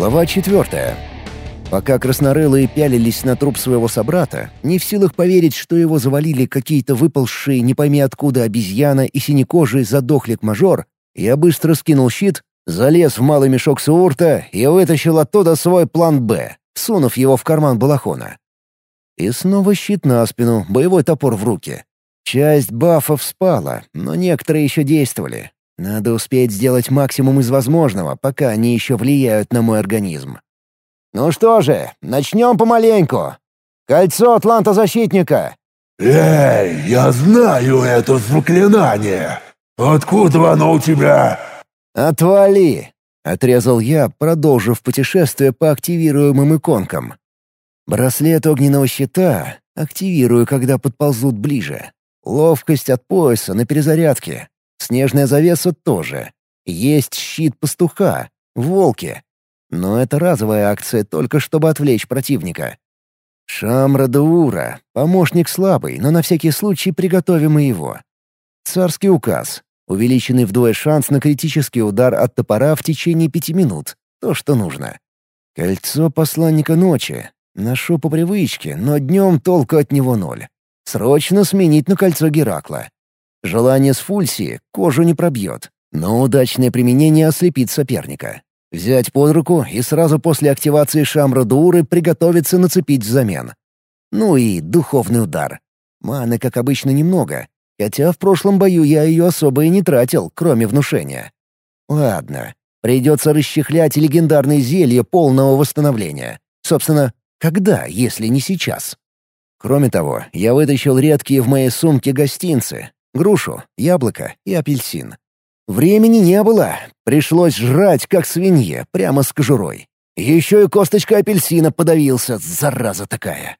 Глава четвертая. Пока краснорылые пялились на труп своего собрата, не в силах поверить, что его завалили какие-то выползшие не пойми откуда обезьяна и синекожий задохлик-мажор, я быстро скинул щит, залез в малый мешок Суурта и вытащил оттуда свой план «Б», сунув его в карман балахона. И снова щит на спину, боевой топор в руки. Часть бафов спала, но некоторые еще действовали. Надо успеть сделать максимум из возможного, пока они еще влияют на мой организм. «Ну что же, начнем помаленьку. Кольцо Атланта-защитника!» «Эй, я знаю это заклинание! Откуда оно у тебя?» «Отвали!» — отрезал я, продолжив путешествие по активируемым иконкам. Браслет огненного щита активирую, когда подползут ближе. Ловкость от пояса на перезарядке. Снежная завеса тоже. Есть щит пастуха, волки. Но это разовая акция, только чтобы отвлечь противника. Шамра Даура, помощник слабый, но на всякий случай приготовим и его. Царский указ. Увеличенный вдвое шанс на критический удар от топора в течение пяти минут. То, что нужно. Кольцо посланника ночи. Ношу по привычке, но днем толку от него ноль. Срочно сменить на кольцо Геракла. Желание с фульсии кожу не пробьет, но удачное применение ослепит соперника. Взять под руку и сразу после активации Шамра Дууры приготовиться нацепить взамен. Ну и духовный удар. Маны, как обычно, немного, хотя в прошлом бою я ее особо и не тратил, кроме внушения. Ладно, придется расчехлять легендарные зелья полного восстановления. Собственно, когда, если не сейчас? Кроме того, я вытащил редкие в моей сумке гостинцы, грушу, яблоко и апельсин. Времени не было, пришлось жрать, как свинье, прямо с кожурой. Еще и косточкой апельсина подавился, зараза такая.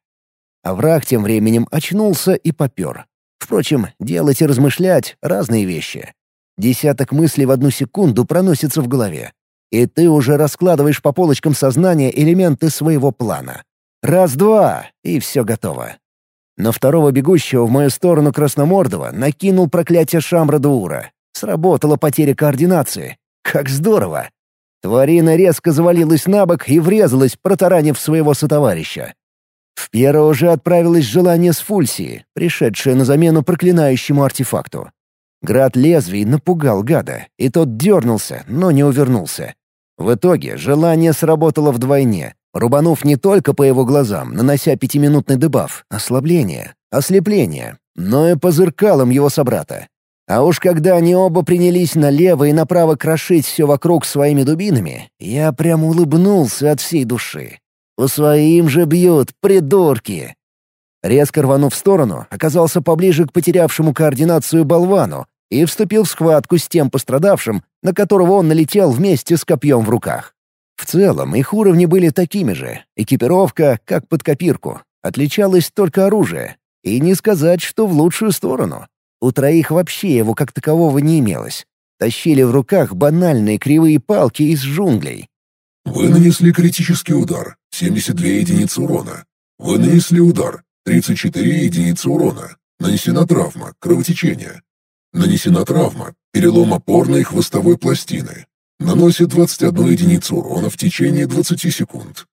А враг тем временем очнулся и попер. Впрочем, делать и размышлять — разные вещи. Десяток мыслей в одну секунду проносится в голове. И ты уже раскладываешь по полочкам сознания элементы своего плана. Раз-два — и все готово. На второго бегущего в мою сторону Красномордова накинул проклятие Шамра Дуура. Сработала потеря координации. Как здорово! Тварина резко завалилась на бок и врезалась, протаранив своего сотоварища. В первого же отправилось желание с Фульсии, пришедшее на замену проклинающему артефакту. Град лезвий напугал гада, и тот дернулся, но не увернулся. В итоге желание сработало вдвойне, рубанув не только по его глазам, нанося пятиминутный дебаф, ослабление, ослепление, но и по зеркалам его собрата. А уж когда они оба принялись налево и направо крошить все вокруг своими дубинами, я прям улыбнулся от всей души. По своим же бьют, придурки! Резко рванув в сторону, оказался поближе к потерявшему координацию болвану и вступил в схватку с тем пострадавшим, на которого он налетел вместе с копьем в руках. В целом, их уровни были такими же. Экипировка, как под копирку. Отличалось только оружие. И не сказать, что в лучшую сторону. У троих вообще его как такового не имелось. Тащили в руках банальные кривые палки из джунглей. Вы нанесли критический удар. 72 единицы урона. Вы нанесли удар. 34 единицы урона. Нанесена травма, кровотечение. Нанесена травма, перелом опорной хвостовой пластины. Наносит 21 единицу урона в течение 20 секунд.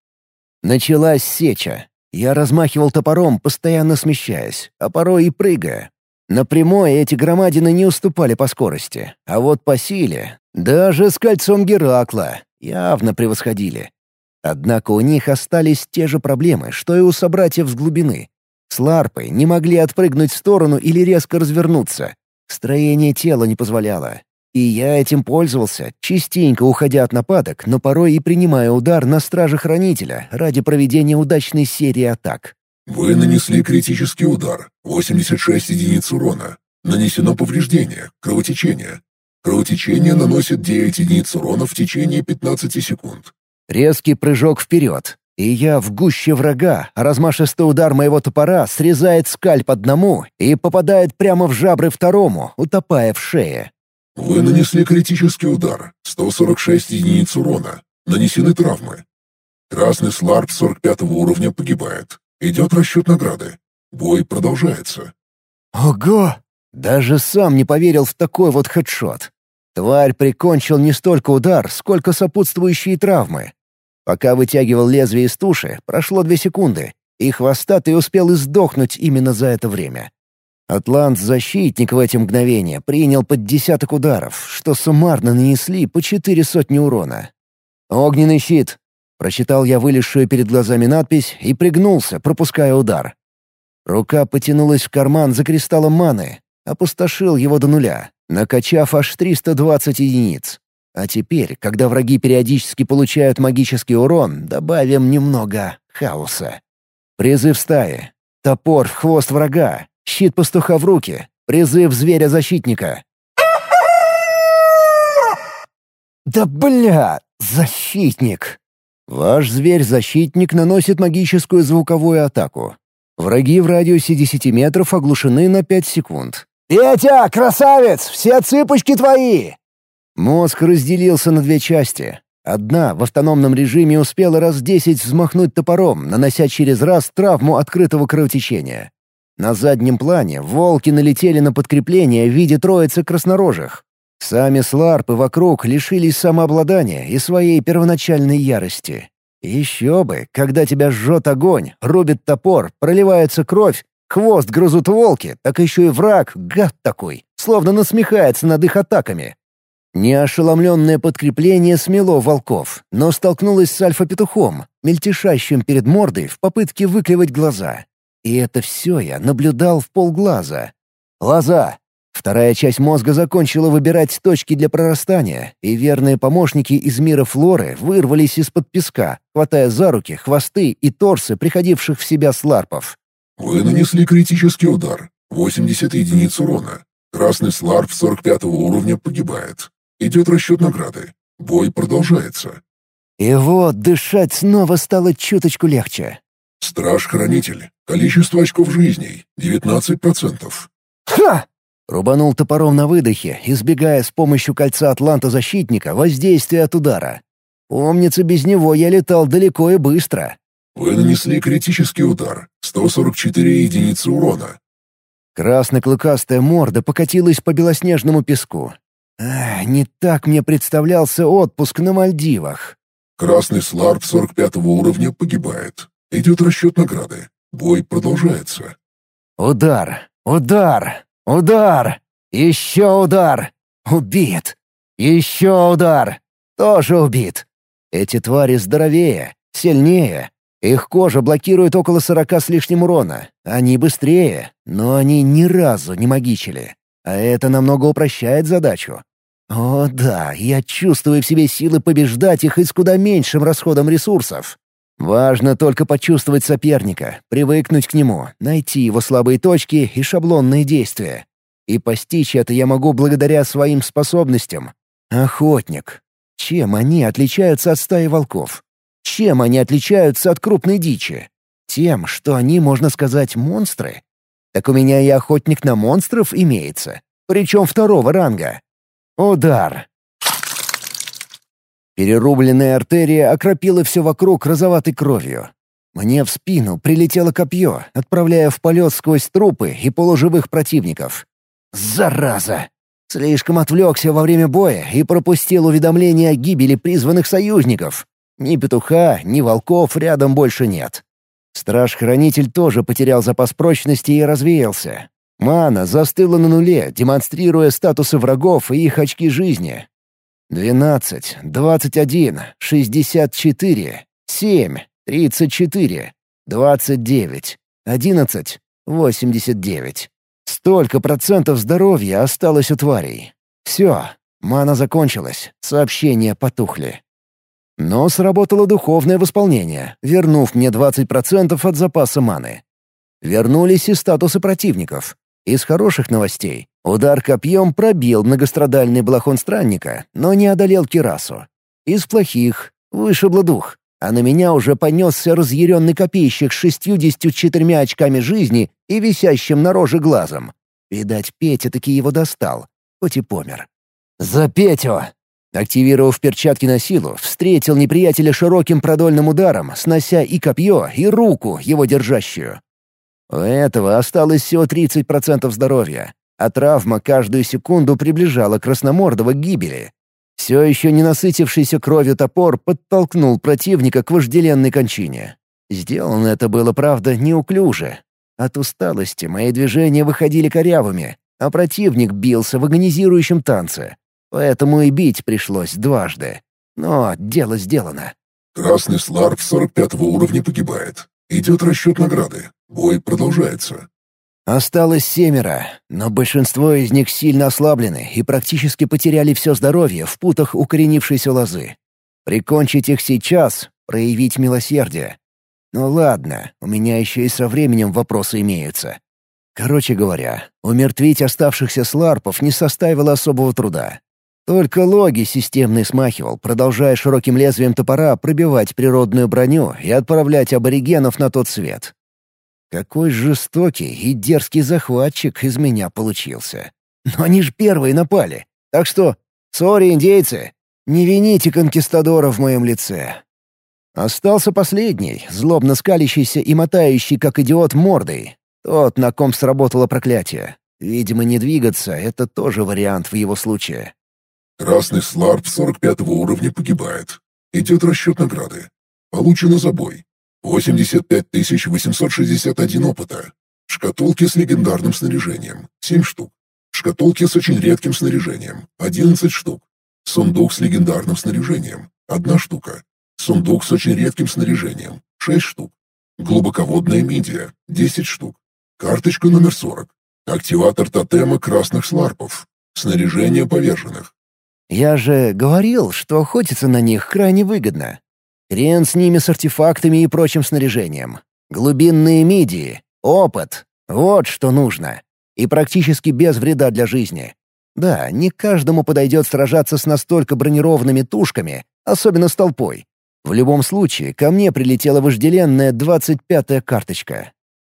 Началась сеча. Я размахивал топором, постоянно смещаясь, а порой и прыгая. На прямой эти громадины не уступали по скорости, а вот по силе, даже с кольцом Геракла, явно превосходили. Однако у них остались те же проблемы, что и у собратьев с глубины. С ларпой не могли отпрыгнуть в сторону или резко развернуться. Строение тела не позволяло, и я этим пользовался, частенько уходя от нападок, но порой и принимая удар на страже-хранителя ради проведения удачной серии атак. Вы нанесли критический удар. 86 единиц урона. Нанесено повреждение, кровотечение. Кровотечение наносит 9 единиц урона в течение 15 секунд. Резкий прыжок вперед. И я в гуще врага, а размашистый удар моего топора срезает скальп одному и попадает прямо в жабры второму, утопая в шее. Вы нанесли критический удар. 146 единиц урона. Нанесены травмы. Красный сларп 45 уровня погибает. Идет расчет награды. Бой продолжается. Ого! Даже сам не поверил в такой вот хедшот. Тварь прикончил не столько удар, сколько сопутствующие травмы. Пока вытягивал лезвие из туши, прошло две секунды, и хвостатый успел издохнуть именно за это время. Атлант-защитник в эти мгновения принял под десяток ударов, что суммарно нанесли по четыре сотни урона. «Огненный щит!» — прочитал я вылезшую перед глазами надпись и пригнулся, пропуская удар. Рука потянулась в карман за кристаллом маны, опустошил его до нуля, накачав аж 320 единиц. А теперь, когда враги периодически получают магический урон, добавим немного хаоса. Призыв стаи. Топор в хвост врага. Щит пастуха в руки. Призыв зверя-защитника. Да бля, защитник! Ваш зверь-защитник наносит магическую звуковую атаку. Враги в радиусе 10 метров оглушены на 5 секунд. «Петя, красавец! Все цыпочки твои!» Мозг разделился на две части. Одна в автономном режиме успела раз десять взмахнуть топором, нанося через раз травму открытого кровотечения. На заднем плане волки налетели на подкрепление в виде троицы краснорожих. Сами сларпы вокруг лишились самообладания и своей первоначальной ярости. Еще бы, когда тебя жжет огонь, рубит топор, проливается кровь, хвост грызут волки, так еще и враг, гад такой, словно насмехается над их атаками. Неошеломленное подкрепление смело волков, но столкнулось с альфа-петухом, мельтешащим перед мордой в попытке выклевать глаза. И это все я наблюдал в полглаза. Глаза! Вторая часть мозга закончила выбирать точки для прорастания, и верные помощники из мира флоры вырвались из-под песка, хватая за руки, хвосты и торсы приходивших в себя сларпов. «Вы нанесли критический удар. 80 единиц урона. Красный сларп 45 уровня погибает. Идет расчет награды. Бой продолжается. И вот дышать снова стало чуточку легче. Страж-хранитель. Количество очков жизней — 19%. «Ха!» — рубанул топором на выдохе, избегая с помощью кольца Атланта-защитника воздействия от удара. Помнится, без него я летал далеко и быстро. Вы нанесли критический удар. 144 единицы урона. Красно-клыкастая морда покатилась по белоснежному песку. Ах, не так мне представлялся отпуск на Мальдивах. Красный сларп 45 уровня погибает. Идет расчет награды. Бой продолжается. Удар, удар, удар, еще удар. Убит. Еще удар. Тоже убит. Эти твари здоровее, сильнее. Их кожа блокирует около сорока с лишним урона. Они быстрее, но они ни разу не магичили. А это намного упрощает задачу. О да, я чувствую в себе силы побеждать их и с куда меньшим расходом ресурсов. Важно только почувствовать соперника, привыкнуть к нему, найти его слабые точки и шаблонные действия. И постичь это я могу благодаря своим способностям. Охотник. Чем они отличаются от стаи волков? Чем они отличаются от крупной дичи? Тем, что они, можно сказать, монстры. Так у меня и охотник на монстров имеется, причем второго ранга. Удар. Перерубленная артерия окропила все вокруг розоватой кровью. Мне в спину прилетело копье, отправляя в полет сквозь трупы и полуживых противников. Зараза! Слишком отвлекся во время боя и пропустил уведомление о гибели призванных союзников. Ни петуха, ни волков рядом больше нет. Страж-хранитель тоже потерял запас прочности и развеялся. Мана застыла на нуле, демонстрируя статусы врагов и их очки жизни. Двенадцать, двадцать один, шестьдесят четыре, семь, тридцать четыре, двадцать девять, одиннадцать, восемьдесят девять. Столько процентов здоровья осталось у тварей. Все, мана закончилась, сообщения потухли. Но сработало духовное восполнение, вернув мне 20% от запаса маны. Вернулись и статусы противников. Из хороших новостей удар копьем пробил многострадальный балахон странника, но не одолел Кирасу. Из плохих вышибло дух, а на меня уже понесся разъяренный копейщик с шестьюдесятью четырьмя очками жизни и висящим на роже глазом. Видать, Петя таки его достал, хоть и помер. «За Петю!» Активировав перчатки на силу, встретил неприятеля широким продольным ударом, снося и копье, и руку, его держащую. У этого осталось всего 30% здоровья, а травма каждую секунду приближала Красномордова к гибели. Все еще не насытившийся кровью топор подтолкнул противника к вожделенной кончине. Сделано это было, правда, неуклюже. От усталости мои движения выходили корявыми, а противник бился в агонизирующем танце. Поэтому и бить пришлось дважды. Но дело сделано. Красный сларп 45 уровня погибает. Идет расчет награды. Бой продолжается. Осталось семеро, но большинство из них сильно ослаблены и практически потеряли все здоровье в путах укоренившейся лозы. Прикончить их сейчас — проявить милосердие. Ну ладно, у меня еще и со временем вопросы имеются. Короче говоря, умертвить оставшихся сларпов не составило особого труда. Только логи системный смахивал, продолжая широким лезвием топора пробивать природную броню и отправлять аборигенов на тот свет. Какой жестокий и дерзкий захватчик из меня получился. Но они ж первые напали. Так что, сори, индейцы, не вините конкистадора в моем лице. Остался последний, злобно скалящийся и мотающий, как идиот, мордой. Тот, на ком сработало проклятие. Видимо, не двигаться — это тоже вариант в его случае. Красный сларп 45 уровня погибает. Идет расчет награды. Получено забой. 85 861 опыта. Шкатулки с легендарным снаряжением — 7 штук. Шкатулки с очень редким снаряжением — 11 штук. Сундук с легендарным снаряжением — 1 штука. Сундук с очень редким снаряжением — 6 штук. Глубоководная мидия — 10 штук. Карточка номер 40. Активатор тотема красных сларпов. Снаряжение поверженных. Я же говорил, что охотиться на них крайне выгодно. Хрен с ними с артефактами и прочим снаряжением. Глубинные мидии, опыт — вот что нужно. И практически без вреда для жизни. Да, не каждому подойдет сражаться с настолько бронированными тушками, особенно с толпой. В любом случае, ко мне прилетела вожделенная 25-я карточка.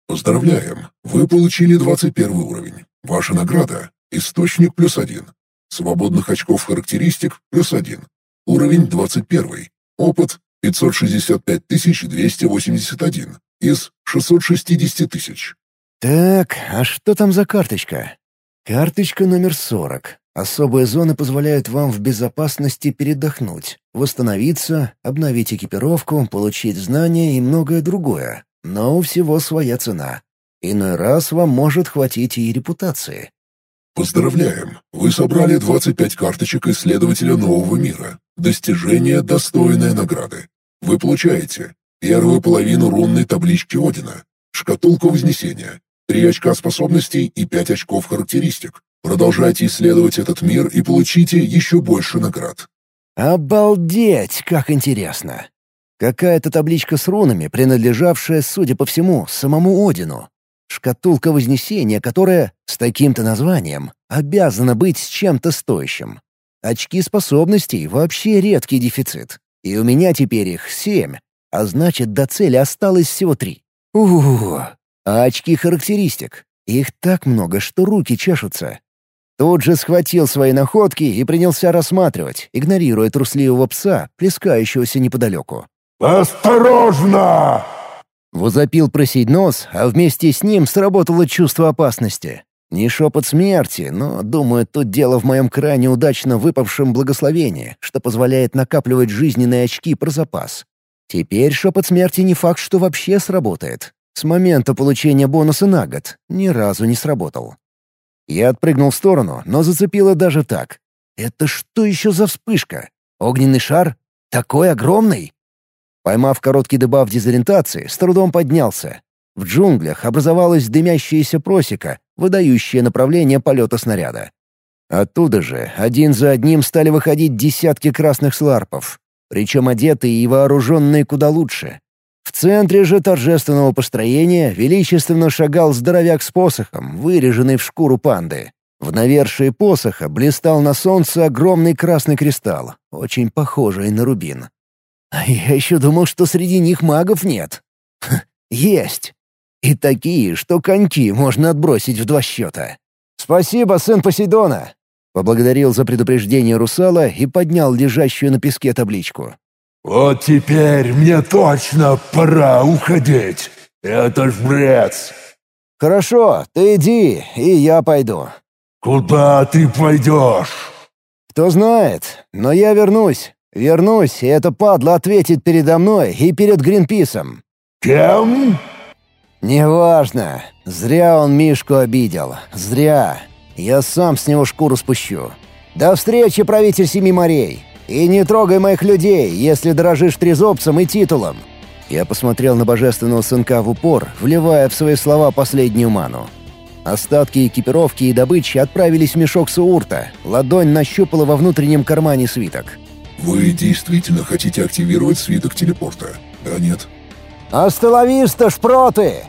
Поздравляем! Вы получили 21 уровень. Ваша награда — источник плюс один. Свободных очков характеристик плюс один. Уровень 21. Опыт 565 281 из 660 тысяч. Так, а что там за карточка? Карточка номер 40. Особые зоны позволяют вам в безопасности передохнуть, восстановиться, обновить экипировку, получить знания и многое другое. Но у всего своя цена. Иной раз вам может хватить и репутации. Поздравляем! Вы собрали 25 карточек исследователя нового мира. Достижение, достойное награды. Вы получаете первую половину рунной таблички Одина, шкатулку Вознесения, три очка способностей и пять очков характеристик. Продолжайте исследовать этот мир и получите еще больше наград. Обалдеть, как интересно! Какая-то табличка с рунами, принадлежавшая, судя по всему, самому Одину. Шкатулка Вознесения, которая, с таким-то названием, обязана быть с чем-то стоящим. Очки способностей — вообще редкий дефицит. И у меня теперь их семь, а значит, до цели осталось всего три. Ух, а очки характеристик? Их так много, что руки чешутся. Тут же схватил свои находки и принялся рассматривать, игнорируя трусливого пса, плескающегося неподалеку. «Осторожно!» Возопил просить нос, а вместе с ним сработало чувство опасности. Не шепот смерти, но, думаю, тут дело в моем крайне удачно выпавшем благословении, что позволяет накапливать жизненные очки про запас. Теперь шепот смерти не факт, что вообще сработает. С момента получения бонуса на год ни разу не сработал. Я отпрыгнул в сторону, но зацепило даже так. Это что еще за вспышка? Огненный шар? Такой огромный? Поймав короткий дебаф дезориентации, с трудом поднялся. В джунглях образовалась дымящаяся просека, выдающая направление полета снаряда. Оттуда же один за одним стали выходить десятки красных сларпов, причем одетые и вооруженные куда лучше. В центре же торжественного построения величественно шагал здоровяк с посохом, выреженный в шкуру панды. В навершии посоха блистал на солнце огромный красный кристалл, очень похожий на рубин. А я еще думал, что среди них магов нет. Ха, есть. И такие, что коньки можно отбросить в два счета. «Спасибо, сын Посейдона!» Поблагодарил за предупреждение русала и поднял лежащую на песке табличку. «Вот теперь мне точно пора уходить. Это ж бред!» «Хорошо, ты иди, и я пойду». «Куда ты пойдешь?» Кто знает, но я вернусь. Вернусь, и эта падла ответит передо мной и перед Гринписом. Кем? Неважно. Зря он Мишку обидел. Зря. Я сам с него шкуру спущу. До встречи, правитель Семи морей. И не трогай моих людей, если дорожишь трезубцем и титулом. Я посмотрел на божественного сынка в упор, вливая в свои слова последнюю ману. Остатки экипировки и добычи отправились в мешок Суурта. Ладонь нащупала во внутреннем кармане свиток. Вы действительно хотите активировать свиток телепорта? Да нет? «Астелависта, шпроты!